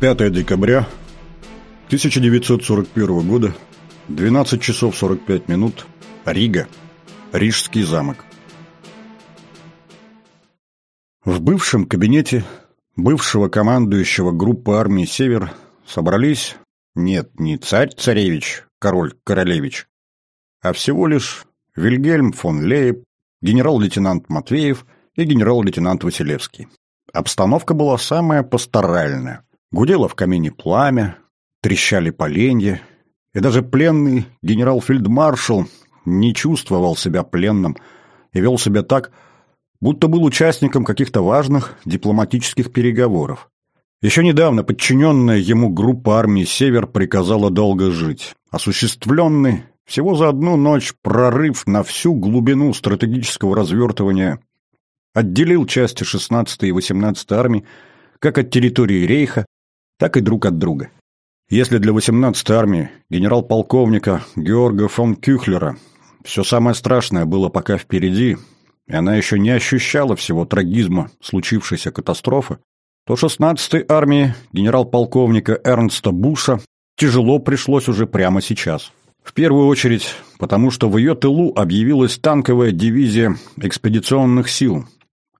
5 декабря 1941 года, 12 часов 45 минут, Рига, Рижский замок. В бывшем кабинете бывшего командующего группы армии «Север» собрались, нет, не царь-царевич, король-королевич, а всего лишь Вильгельм фон Лейб, генерал-лейтенант Матвеев и генерал-лейтенант Василевский. Обстановка была самая пасторальная. Гудело в камине пламя, трещали поленья, и даже пленный генерал-фельдмаршал не чувствовал себя пленным и вел себя так, будто был участником каких-то важных дипломатических переговоров. Еще недавно подчиненная ему группа армии «Север» приказала долго жить. Осуществленный всего за одну ночь прорыв на всю глубину стратегического развертывания отделил части 16-й и 18-й армии как от территории Рейха, так и друг от друга. Если для 18-й армии генерал-полковника Георга фон Кюхлера все самое страшное было пока впереди, и она еще не ощущала всего трагизма случившейся катастрофы, то 16-й армии генерал-полковника Эрнста Буша тяжело пришлось уже прямо сейчас. В первую очередь, потому что в ее тылу объявилась танковая дивизия экспедиционных сил,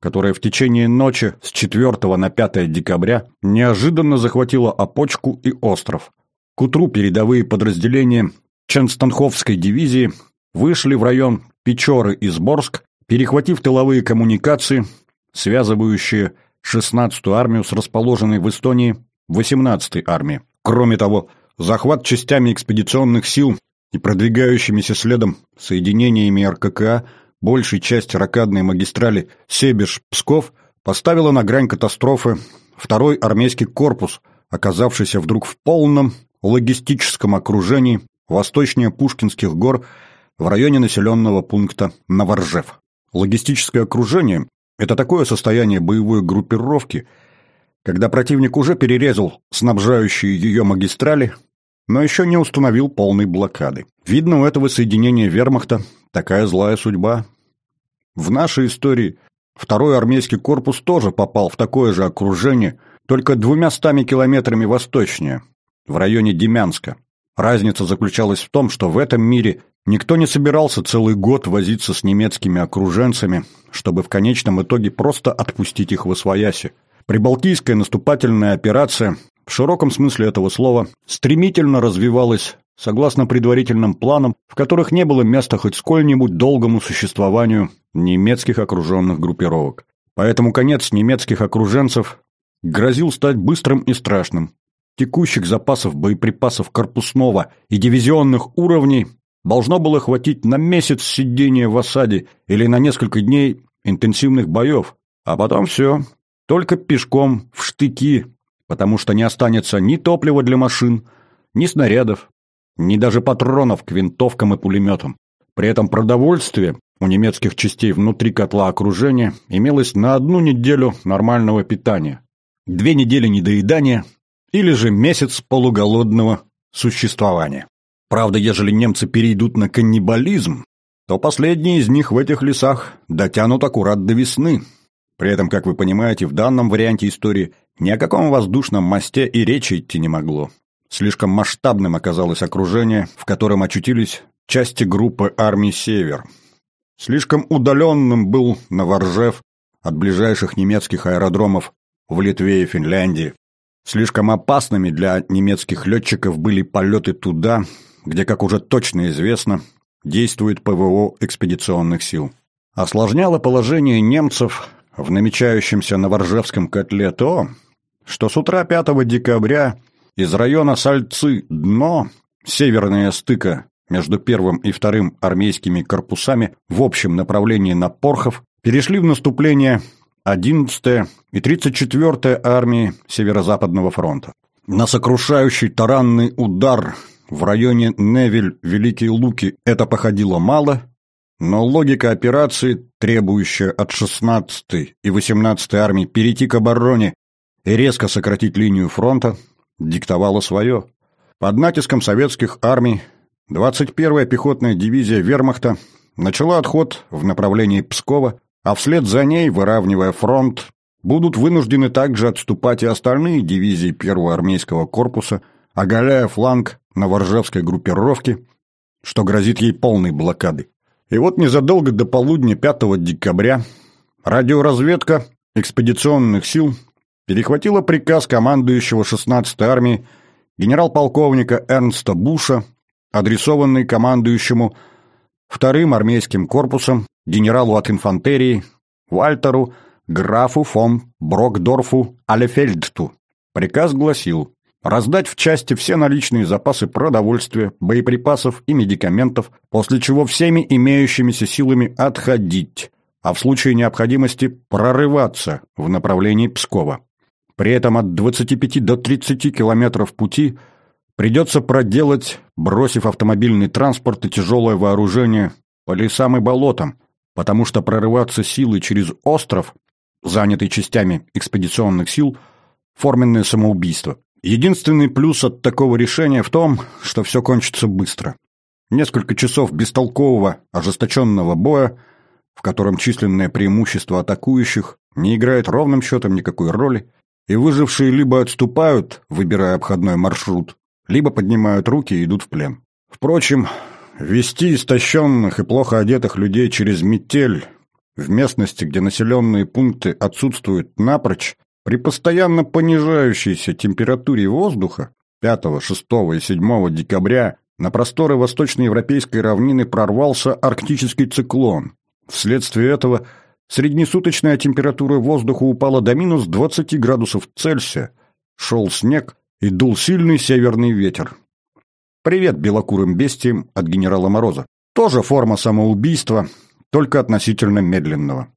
которая в течение ночи с 4 на 5 декабря неожиданно захватила Опочку и остров. К утру передовые подразделения Ченстанховской дивизии вышли в район Печоры и Сборск, перехватив тыловые коммуникации, связывающие 16-ю армию с расположенной в Эстонии 18-й армией. Кроме того, захват частями экспедиционных сил и продвигающимися следом соединениями РККА большей части ракадной магистрали Себеж-Псков поставила на грань катастрофы второй армейский корпус, оказавшийся вдруг в полном логистическом окружении восточнее Пушкинских гор в районе населенного пункта Новоржев. Логистическое окружение – это такое состояние боевой группировки, когда противник уже перерезал снабжающие ее магистрали, но еще не установил полной блокады. Видно, у этого соединения вермахта такая злая судьба. В нашей истории второй армейский корпус тоже попал в такое же окружение, только двумя стами километрами восточнее, в районе Демянска. Разница заключалась в том, что в этом мире никто не собирался целый год возиться с немецкими окруженцами, чтобы в конечном итоге просто отпустить их в освояси. Прибалтийская наступательная операция в широком смысле этого слова стремительно развивалась согласно предварительным планам, в которых не было места хоть сколь-нибудь долгому существованию немецких окруженных группировок. Поэтому конец немецких окруженцев грозил стать быстрым и страшным. Текущих запасов боеприпасов корпусного и дивизионных уровней должно было хватить на месяц сидения в осаде или на несколько дней интенсивных боев, а потом все, только пешком, в штыки, потому что не останется ни топлива для машин, ни снарядов, ни даже патронов к винтовкам и пулеметам. При этом продовольствие у немецких частей внутри котла окружения имелось на одну неделю нормального питания, две недели недоедания или же месяц полуголодного существования. Правда, ежели немцы перейдут на каннибализм, то последние из них в этих лесах дотянут аккурат до весны. При этом, как вы понимаете, в данном варианте истории ни о каком воздушном мосте и речи идти не могло. Слишком масштабным оказалось окружение, в котором очутились части группы армии «Север». Слишком удаленным был Новоржев от ближайших немецких аэродромов в Литве и Финляндии. Слишком опасными для немецких летчиков были полеты туда, где, как уже точно известно, действует ПВО экспедиционных сил. Осложняло положение немцев в намечающемся Новоржевском котле то, что с утра 5 декабря из района Сальцы-Дно, северная стыка между первым и вторым армейскими корпусами в общем направлении на Порхов, перешли в наступление 11-я и 34-я армии Северо-Западного фронта. На сокрушающий таранный удар в районе Невель-Великие Луки это походило мало, но логика операции, требующая от 16-й и 18-й армии перейти к обороне и резко сократить линию фронта, диктовала свое. Под натиском советских армий 21-я пехотная дивизия вермахта начала отход в направлении Пскова, а вслед за ней, выравнивая фронт, будут вынуждены также отступать и остальные дивизии первого армейского корпуса, оголяя фланг новоржевской группировки, что грозит ей полной блокадой. И вот незадолго до полудня 5 декабря радиоразведка экспедиционных сил перехватила приказ командующего 16-й армии генерал-полковника Эрнста Буша, адресованный командующему вторым армейским корпусом генералу от инфантерии Вальтеру графу фон Брокдорфу Алефельдту. Приказ гласил раздать в части все наличные запасы продовольствия, боеприпасов и медикаментов, после чего всеми имеющимися силами отходить, а в случае необходимости прорываться в направлении Пскова. При этом от 25 до 30 километров пути придется проделать, бросив автомобильный транспорт и тяжелое вооружение по лесам и болотам, потому что прорываться силой через остров, занятый частями экспедиционных сил, форменное самоубийство. Единственный плюс от такого решения в том, что все кончится быстро. Несколько часов бестолкового, ожесточенного боя, в котором численное преимущество атакующих не играет ровным счетом никакой роли, и выжившие либо отступают, выбирая обходной маршрут, либо поднимают руки и идут в плен. Впрочем, вести истощенных и плохо одетых людей через метель в местности, где населенные пункты отсутствуют напрочь, при постоянно понижающейся температуре воздуха 5, 6 и 7 декабря на просторы восточноевропейской равнины прорвался арктический циклон. Вследствие этого среднесуточная температура воздуха упала до минус 20 градусов Цельсия, шел снег и дул сильный северный ветер. Привет белокурым бестиям от генерала Мороза. Тоже форма самоубийства, только относительно медленного.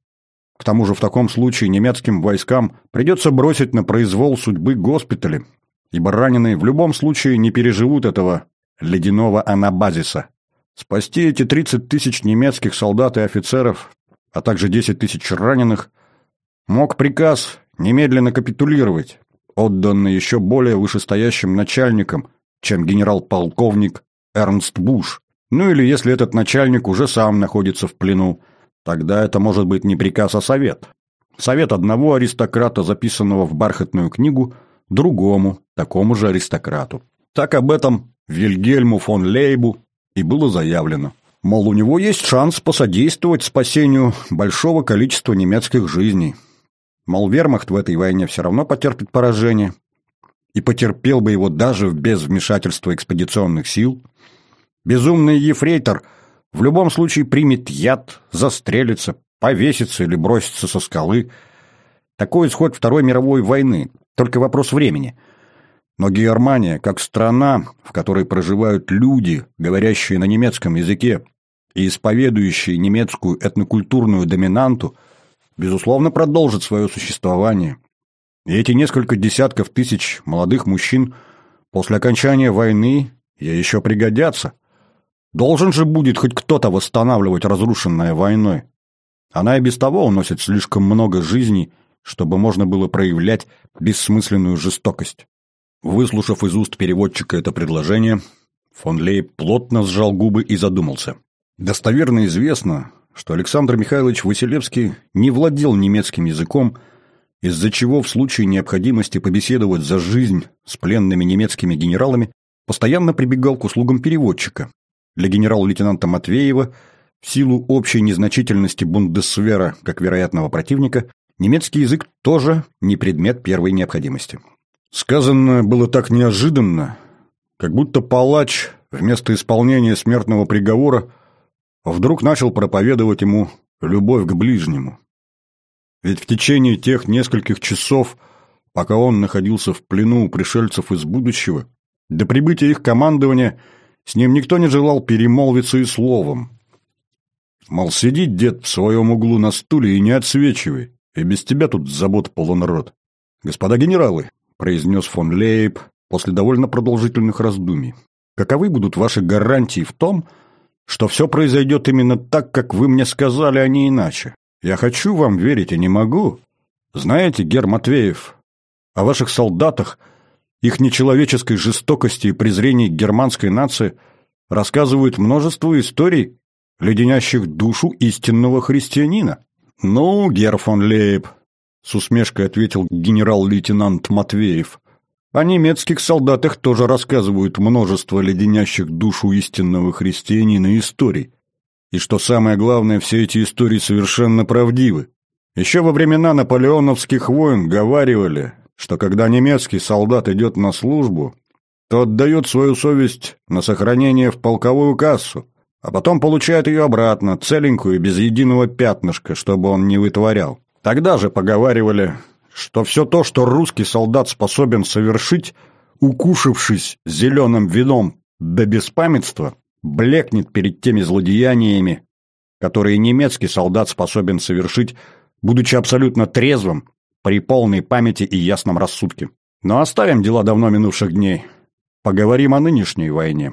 К тому же в таком случае немецким войскам придется бросить на произвол судьбы госпитали, ибо раненые в любом случае не переживут этого ледяного анабазиса. Спасти эти 30 тысяч немецких солдат и офицеров, а также 10 тысяч раненых, мог приказ немедленно капитулировать, отданный еще более вышестоящим начальником, чем генерал-полковник Эрнст Буш. Ну или если этот начальник уже сам находится в плену, Тогда это может быть не приказ, а совет. Совет одного аристократа, записанного в бархатную книгу, другому, такому же аристократу. Так об этом Вильгельму фон Лейбу и было заявлено. Мол, у него есть шанс посодействовать спасению большого количества немецких жизней. Мол, вермахт в этой войне все равно потерпит поражение. И потерпел бы его даже без вмешательства экспедиционных сил. Безумный ефрейтор – в любом случае примет яд, застрелится, повесится или бросится со скалы. Такой исход Второй мировой войны, только вопрос времени. Но Германия, как страна, в которой проживают люди, говорящие на немецком языке и исповедующие немецкую этнокультурную доминанту, безусловно, продолжит свое существование. И эти несколько десятков тысяч молодых мужчин после окончания войны ей еще пригодятся – Должен же будет хоть кто-то восстанавливать разрушенное войной. Она и без того уносит слишком много жизней, чтобы можно было проявлять бессмысленную жестокость. Выслушав из уст переводчика это предложение, фон Лей плотно сжал губы и задумался. Достоверно известно, что Александр Михайлович Василевский не владел немецким языком, из-за чего в случае необходимости побеседовать за жизнь с пленными немецкими генералами постоянно прибегал к услугам переводчика, для генерал-лейтенанта Матвеева, в силу общей незначительности Бундесвера как вероятного противника, немецкий язык тоже не предмет первой необходимости. Сказанное было так неожиданно, как будто палач вместо исполнения смертного приговора вдруг начал проповедовать ему любовь к ближнему. Ведь в течение тех нескольких часов, пока он находился в плену у пришельцев из будущего, до прибытия их командования – с ним никто не желал перемолвиться и словом. Мол, сиди, дед, в своем углу на стуле и не отсвечивай, и без тебя тут забот полон Господа генералы, произнес фон Лейб после довольно продолжительных раздумий, каковы будут ваши гарантии в том, что все произойдет именно так, как вы мне сказали, а не иначе? Я хочу вам верить, и не могу. Знаете, Гер Матвеев, о ваших солдатах – их нечеловеческой жестокости и презрении к германской нации рассказывают множество историй, леденящих душу истинного христианина. Ну, Гер фон Лейб, — с усмешкой ответил генерал-лейтенант Матвеев. О немецких солдатах тоже рассказывают множество леденящих душу истинного христианина историй. И что самое главное, все эти истории совершенно правдивы. Еще во времена наполеоновских войн говаривали, что когда немецкий солдат идет на службу, то отдает свою совесть на сохранение в полковую кассу, а потом получает ее обратно, целенькую, без единого пятнышка, чтобы он не вытворял. Тогда же поговаривали, что все то, что русский солдат способен совершить, укушавшись зеленым вином до беспамятства, блекнет перед теми злодеяниями, которые немецкий солдат способен совершить, будучи абсолютно трезвым, при полной памяти и ясном рассудке. Но оставим дела давно минувших дней. Поговорим о нынешней войне.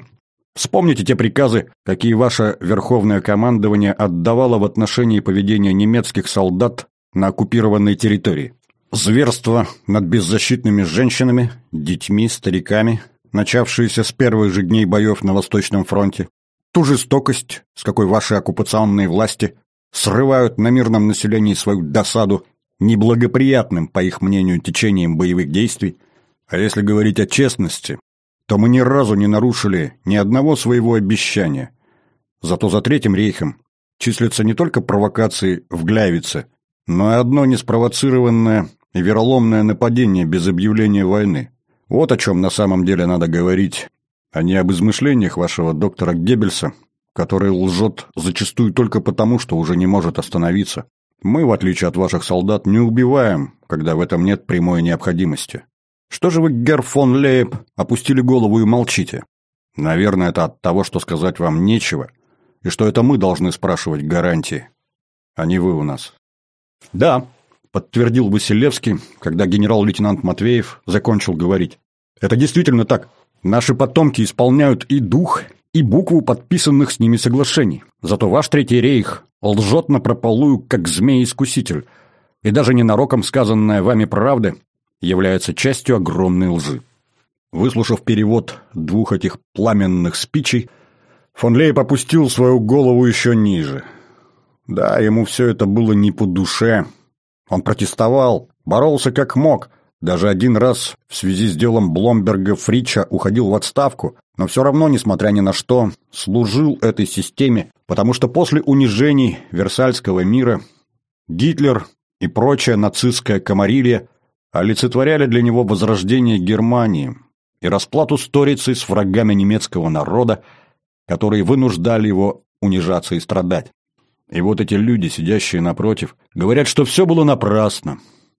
Вспомните те приказы, какие ваше Верховное командование отдавало в отношении поведения немецких солдат на оккупированной территории. Зверство над беззащитными женщинами, детьми, стариками, начавшиеся с первых же дней боев на Восточном фронте, ту жестокость, с какой ваши оккупационные власти срывают на мирном населении свою досаду неблагоприятным, по их мнению, течением боевых действий, а если говорить о честности, то мы ни разу не нарушили ни одного своего обещания. Зато за Третьим рейхом числятся не только провокации в Гляйвице, но и одно неспровоцированное и вероломное нападение без объявления войны. Вот о чем на самом деле надо говорить, а не об измышлениях вашего доктора Геббельса, который лжет зачастую только потому, что уже не может остановиться. Мы, в отличие от ваших солдат, не убиваем, когда в этом нет прямой необходимости. Что же вы, Герр фон Лейб, опустили голову и молчите? Наверное, это от того, что сказать вам нечего, и что это мы должны спрашивать гарантии, а не вы у нас. Да, подтвердил Василевский, когда генерал-лейтенант Матвеев закончил говорить. Это действительно так. Наши потомки исполняют и дух, и букву подписанных с ними соглашений. Зато ваш Третий рейх лжет напропалую, как змей-искуситель, и даже ненароком сказанная вами правда является частью огромной лжи. Выслушав перевод двух этих пламенных спичей, фон Лейб опустил свою голову еще ниже. Да, ему все это было не по душе. Он протестовал, боролся как мог, даже один раз в связи с делом Бломберга Фрича уходил в отставку, но все равно, несмотря ни на что, служил этой системе, потому что после унижений Версальского мира Гитлер и прочая нацистская комарилья олицетворяли для него возрождение Германии и расплату сторицей с врагами немецкого народа, которые вынуждали его унижаться и страдать. И вот эти люди, сидящие напротив, говорят, что все было напрасно,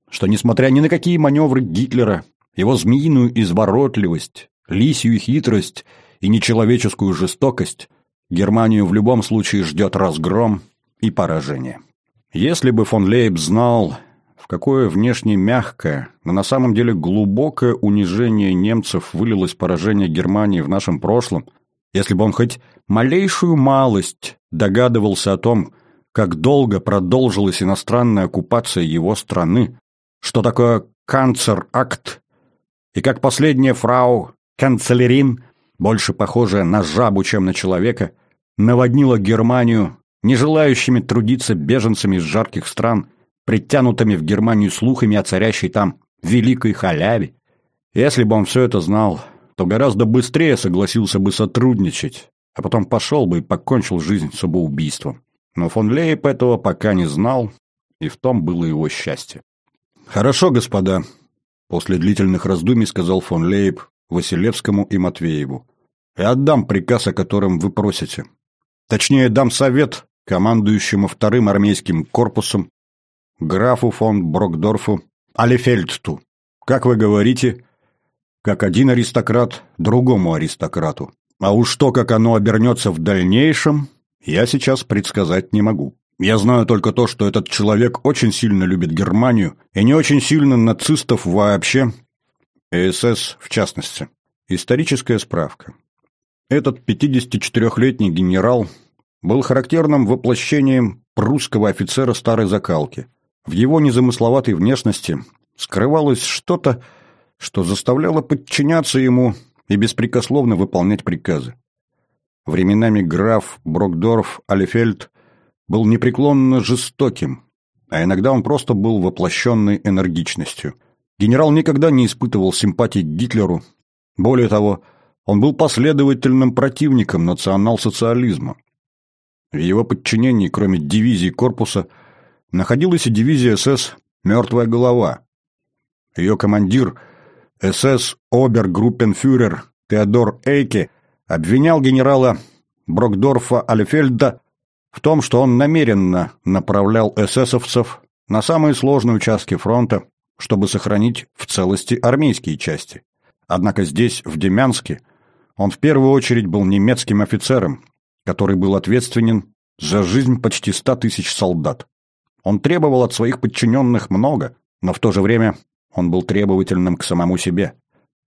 что, несмотря ни на какие маневры Гитлера, его змеиную изворотливость, лисью хитрость и нечеловеческую жестокость, Германию в любом случае ждет разгром и поражение. Если бы фон Лейб знал, в какое внешне мягкое, но на самом деле глубокое унижение немцев вылилось поражение Германии в нашем прошлом, если бы он хоть малейшую малость догадывался о том, как долго продолжилась иностранная оккупация его страны, что такое канцер-акт, и как последняя фрау канцлерин, больше похожая на жабу, чем на человека, наводнила Германию не желающими трудиться беженцами из жарких стран, притянутыми в Германию слухами о царящей там великой халяве. Если бы он все это знал, то гораздо быстрее согласился бы сотрудничать, а потом пошел бы и покончил жизнь самоубийством. Но фон Лейб этого пока не знал, и в том было его счастье. «Хорошо, господа», — после длительных раздумий сказал фон Лейб Василевскому и Матвееву. «Я отдам приказ, о котором вы просите. Точнее, дам совет командующему вторым армейским корпусом, графу фон Брокдорфу Алефельдту. Как вы говорите, как один аристократ другому аристократу. А уж то, как оно обернется в дальнейшем, я сейчас предсказать не могу. Я знаю только то, что этот человек очень сильно любит Германию и не очень сильно нацистов вообще, СС в частности. Историческая справка. Этот 54-летний генерал был характерным воплощением прусского офицера старой закалки. В его незамысловатой внешности скрывалось что-то, что заставляло подчиняться ему и беспрекословно выполнять приказы. Временами граф Брокдорф Алефельд был непреклонно жестоким, а иногда он просто был воплощенной энергичностью. Генерал никогда не испытывал симпатий к Гитлеру. Более того, он был последовательным противником национал-социализма. В его подчинении, кроме дивизии корпуса, находилась и дивизия СС «Мертвая голова». Ее командир, СС обергруппенфюрер Теодор Эйке, обвинял генерала Брокдорфа Альфельда в том, что он намеренно направлял эсэсовцев на самые сложные участки фронта, чтобы сохранить в целости армейские части. Однако здесь, в Демянске, он в первую очередь был немецким офицером, который был ответственен за жизнь почти ста тысяч солдат. Он требовал от своих подчиненных много, но в то же время он был требовательным к самому себе.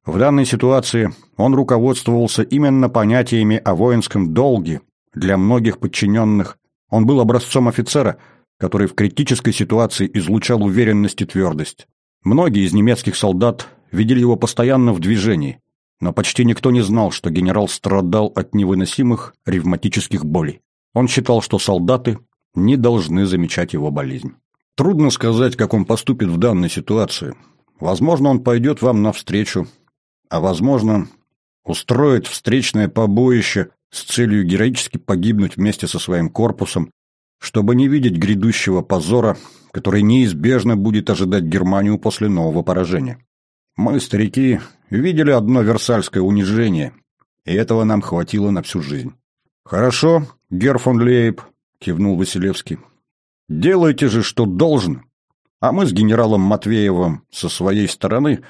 В данной ситуации он руководствовался именно понятиями о воинском долге. Для многих подчиненных он был образцом офицера, который в критической ситуации излучал уверенность и твердость. Многие из немецких солдат видели его постоянно в движении, но почти никто не знал, что генерал страдал от невыносимых ревматических болей. Он считал, что солдаты не должны замечать его болезнь. Трудно сказать, как он поступит в данной ситуации. Возможно, он пойдет вам навстречу, а, возможно, устроит встречное побоище с целью героически погибнуть вместе со своим корпусом, чтобы не видеть грядущего позора, который неизбежно будет ожидать Германию после нового поражения. Мы, старики, видели одно версальское унижение, и этого нам хватило на всю жизнь. «Хорошо, Гер фон Лейб», — кивнул Василевский. «Делайте же, что должно, а мы с генералом Матвеевым со своей стороны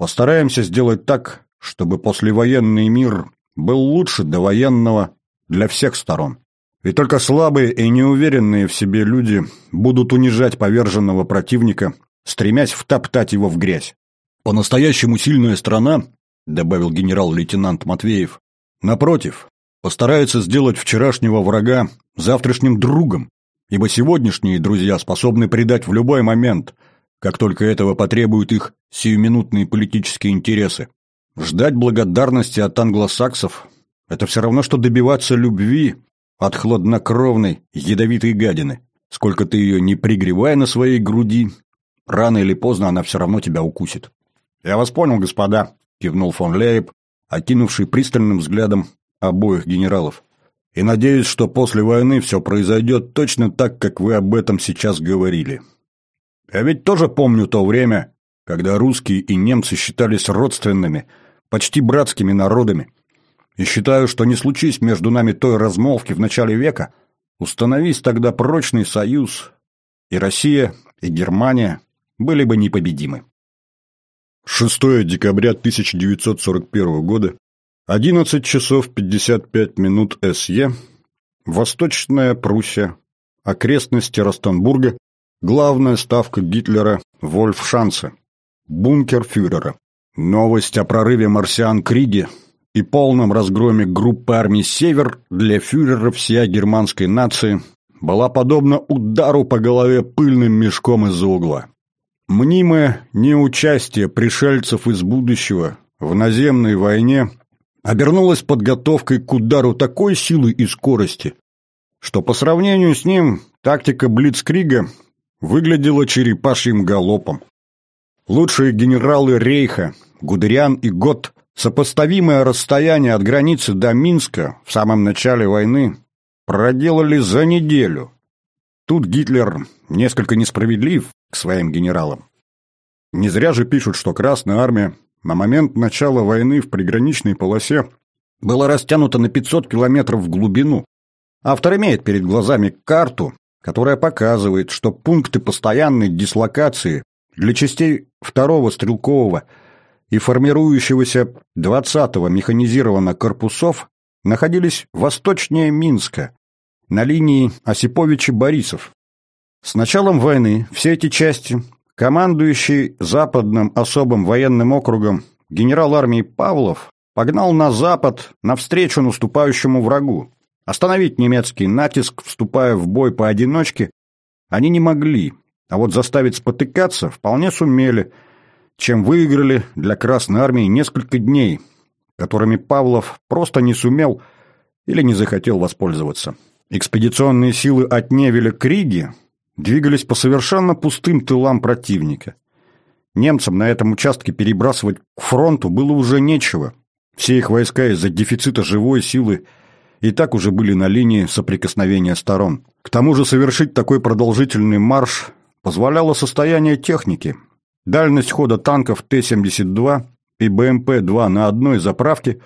постараемся сделать так, чтобы послевоенный мир был лучше довоенного для всех сторон. И только слабые и неуверенные в себе люди будут унижать поверженного противника, стремясь втоптать его в грязь. По-настоящему сильная страна, добавил генерал-лейтенант Матвеев, напротив, постарается сделать вчерашнего врага завтрашним другом, ибо сегодняшние друзья способны предать в любой момент, как только этого потребуют их сиюминутные политические интересы. Ждать благодарности от англосаксов – это все равно, что добиваться любви от хладнокровной, ядовитой гадины. Сколько ты ее не пригревай на своей груди, рано или поздно она все равно тебя укусит. «Я вас понял, господа», — кивнул фон Лейб, окинувший пристальным взглядом обоих генералов. «И надеюсь, что после войны все произойдет точно так, как вы об этом сейчас говорили. Я ведь тоже помню то время, когда русские и немцы считались родственными, почти братскими народами. И считаю, что не случись между нами той размолвки в начале века, установись тогда прочный союз, и Россия, и Германия были бы непобедимы. 6 декабря 1941 года, 11 часов 55 минут СЕ, Восточная Пруссия, окрестности Ростенбурга, главная ставка Гитлера Вольфшанце, бункер фюрера. Новость о прорыве марсиан Криги и полном разгроме группы армий «Север» для фюрера всея германской нации была подобна удару по голове пыльным мешком из-за угла. Мнимое неучастие пришельцев из будущего в наземной войне обернулось подготовкой к удару такой силы и скорости, что по сравнению с ним тактика Блицкрига выглядела черепашьим галопом. Лучшие генералы Рейха, Гудериан и Гот, сопоставимое расстояние от границы до Минска в самом начале войны, проделали за неделю. Тут Гитлер несколько несправедлив к своим генералам. Не зря же пишут, что Красная Армия на момент начала войны в приграничной полосе была растянута на 500 километров в глубину. Автор имеет перед глазами карту, которая показывает, что пункты постоянной дислокации для частей второго стрелкового и формирующегося 20-го механизированного корпусов находились восточнее Минска, на линии Осиповича-Борисов. С началом войны все эти части, командующий Западным особым военным округом генерал армии Павлов, погнал на запад навстречу наступающему врагу. Остановить немецкий натиск, вступая в бой поодиночке, они не могли, а вот заставить спотыкаться вполне сумели, чем выиграли для Красной Армии несколько дней, которыми Павлов просто не сумел или не захотел воспользоваться. Экспедиционные силы от Невеля к Риге двигались по совершенно пустым тылам противника. Немцам на этом участке перебрасывать к фронту было уже нечего. Все их войска из-за дефицита живой силы и так уже были на линии соприкосновения сторон. К тому же совершить такой продолжительный марш позволяло состояние техники. Дальность хода танков Т-72 и БМП-2 на одной заправке,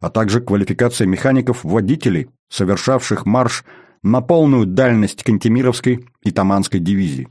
а также квалификация механиков-водителей, совершавших марш на полную дальность Кантемировской и Таманской дивизии.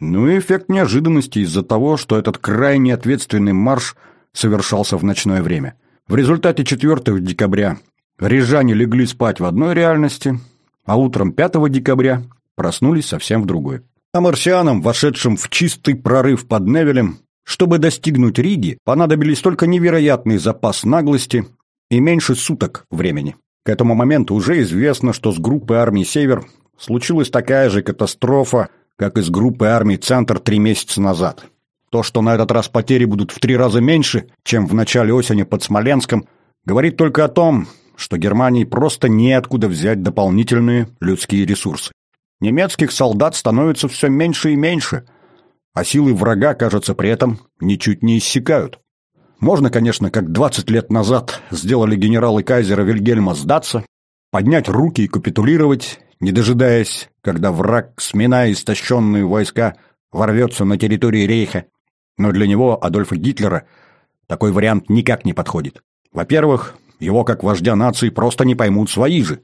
Ну и эффект неожиданности из-за того, что этот крайне ответственный марш совершался в ночное время. В результате 4 декабря рижане легли спать в одной реальности, а утром 5 декабря проснулись совсем в другой. А марсианам, вошедшим в чистый прорыв под Невелем, чтобы достигнуть Риги, понадобились только невероятный запас наглости и меньше суток времени. К этому моменту уже известно, что с группой армий «Север» случилась такая же катастрофа, как и с группой армий «Центр» три месяца назад. То, что на этот раз потери будут в три раза меньше, чем в начале осени под Смоленском, говорит только о том, что Германии просто неоткуда взять дополнительные людские ресурсы. Немецких солдат становится все меньше и меньше, а силы врага, кажется, при этом ничуть не иссякают. Можно, конечно, как 20 лет назад сделали генералы кайзера Вильгельма сдаться, поднять руки и капитулировать, не дожидаясь, когда враг, сминая истощенные войска, ворвется на территории Рейха. Но для него, Адольфа Гитлера, такой вариант никак не подходит. Во-первых, его как вождя нации просто не поймут свои же.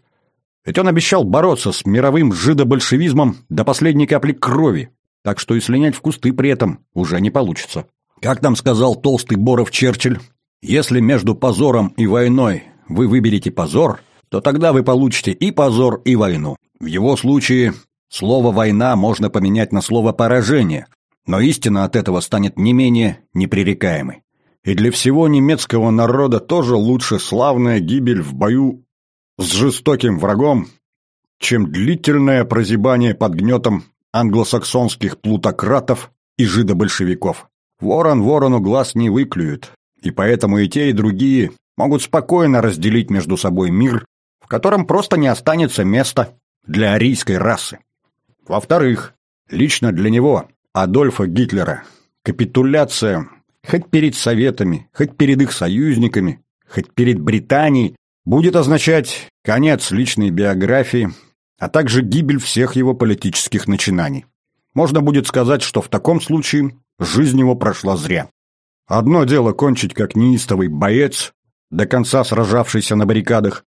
Ведь он обещал бороться с мировым жидобольшевизмом до последней капли крови, так что и слинять в кусты при этом уже не получится. Как там сказал толстый Боров Черчилль, если между позором и войной вы выберете позор, то тогда вы получите и позор, и войну. В его случае слово «война» можно поменять на слово «поражение», но истина от этого станет не менее непререкаемой. И для всего немецкого народа тоже лучше славная гибель в бою с жестоким врагом, чем длительное прозябание под гнетом англосаксонских плутократов и жидобольшевиков. Ворон ворону глаз не выклюет, и поэтому и те, и другие могут спокойно разделить между собой мир, в котором просто не останется места для арийской расы. Во-вторых, лично для него, Адольфа Гитлера, капитуляция хоть перед Советами, хоть перед их союзниками, хоть перед Британией, будет означать конец личной биографии, а также гибель всех его политических начинаний. Можно будет сказать, что в таком случае Жизнь его прошла зря. Одно дело кончить как неистовый боец, до конца сражавшийся на баррикадах,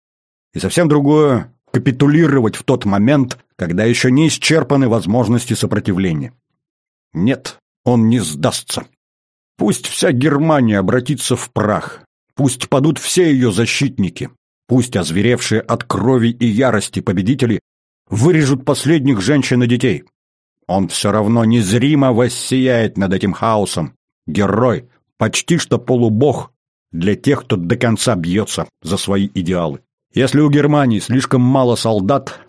и совсем другое — капитулировать в тот момент, когда еще не исчерпаны возможности сопротивления. Нет, он не сдастся. Пусть вся Германия обратится в прах, пусть падут все ее защитники, пусть озверевшие от крови и ярости победители вырежут последних женщин и детей. Он все равно незримо воссияет над этим хаосом. Герой, почти что полубог для тех, кто до конца бьется за свои идеалы. Если у Германии слишком мало солдат,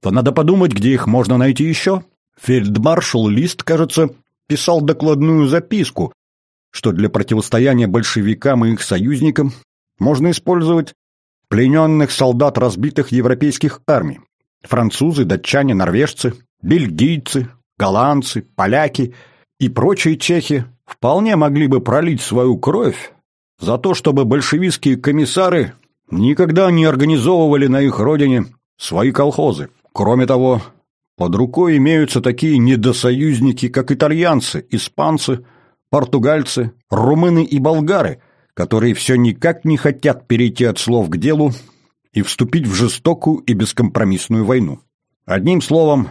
то надо подумать, где их можно найти еще. Фельдмаршал Лист, кажется, писал докладную записку, что для противостояния большевикам и их союзникам можно использовать плененных солдат разбитых европейских армий. Французы, датчане, норвежцы, бельгийцы, голландцы, поляки и прочие чехи вполне могли бы пролить свою кровь за то, чтобы большевистские комиссары никогда не организовывали на их родине свои колхозы. Кроме того, под рукой имеются такие недосоюзники, как итальянцы, испанцы, португальцы, румыны и болгары, которые все никак не хотят перейти от слов к делу и вступить в жестокую и бескомпромиссную войну. Одним словом,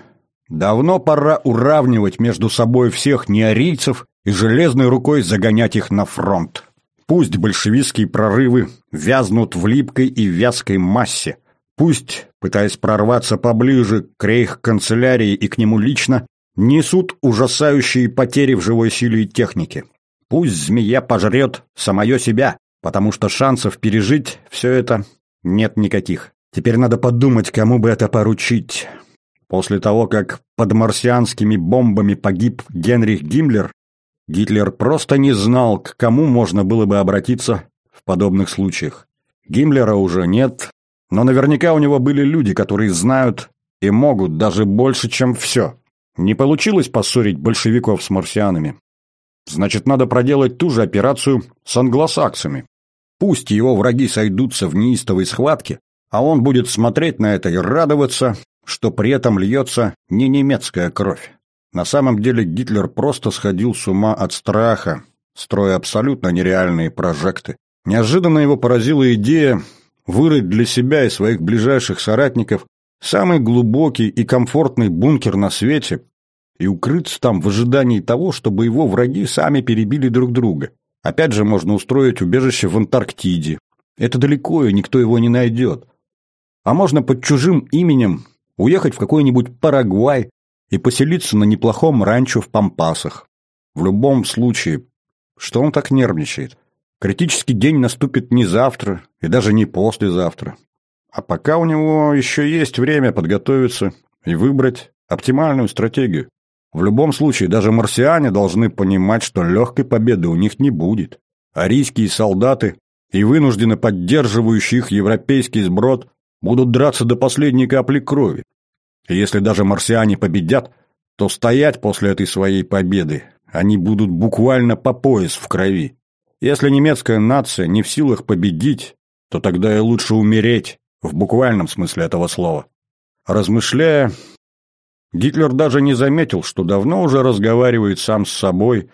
Давно пора уравнивать между собой всех неарийцев и железной рукой загонять их на фронт. Пусть большевистские прорывы вязнут в липкой и вязкой массе. Пусть, пытаясь прорваться поближе к рейх-канцелярии и к нему лично, несут ужасающие потери в живой силе и технике. Пусть змея пожрет самое себя, потому что шансов пережить все это нет никаких. Теперь надо подумать, кому бы это поручить. После того, как под марсианскими бомбами погиб Генрих Гиммлер, Гитлер просто не знал, к кому можно было бы обратиться в подобных случаях. Гиммлера уже нет, но наверняка у него были люди, которые знают и могут даже больше, чем все. Не получилось поссорить большевиков с марсианами. Значит, надо проделать ту же операцию с англосаксами. Пусть его враги сойдутся в неистовой схватке, а он будет смотреть на это и радоваться, что при этом льется не немецкая кровь. На самом деле Гитлер просто сходил с ума от страха, строя абсолютно нереальные прожекты. Неожиданно его поразила идея вырыть для себя и своих ближайших соратников самый глубокий и комфортный бункер на свете и укрыться там в ожидании того, чтобы его враги сами перебили друг друга. Опять же, можно устроить убежище в Антарктиде. Это далеко, и никто его не найдет. А можно под чужим именем уехать в какой-нибудь Парагвай и поселиться на неплохом ранчо в Пампасах. В любом случае, что он так нервничает? Критический день наступит не завтра и даже не послезавтра. А пока у него еще есть время подготовиться и выбрать оптимальную стратегию. В любом случае, даже марсиане должны понимать, что легкой победы у них не будет. Арийские солдаты и вынужденно поддерживающие их европейский сброд будут драться до последней капли крови. И если даже марсиане победят, то стоять после этой своей победы они будут буквально по пояс в крови. Если немецкая нация не в силах победить, то тогда и лучше умереть, в буквальном смысле этого слова. Размышляя, Гитлер даже не заметил, что давно уже разговаривает сам с собой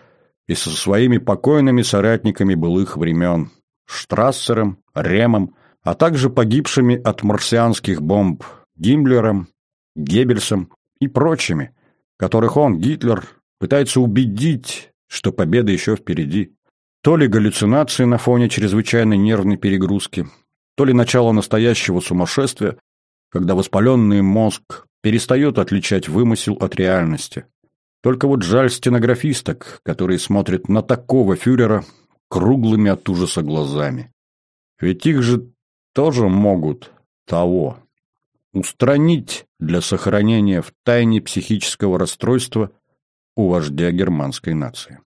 и со своими покойными соратниками былых времен – Штрассером, Ремом, а также погибшими от марсианских бомб Гиммлером, Геббельсом и прочими, которых он, Гитлер, пытается убедить, что победа еще впереди. То ли галлюцинации на фоне чрезвычайной нервной перегрузки, то ли начало настоящего сумасшествия, когда воспаленный мозг перестает отличать вымысел от реальности. Только вот жаль стенографисток, которые смотрят на такого фюрера круглыми от ужаса глазами. Ведь их же тоже могут того устранить для сохранения в тайне психического расстройства у вождя германской нации.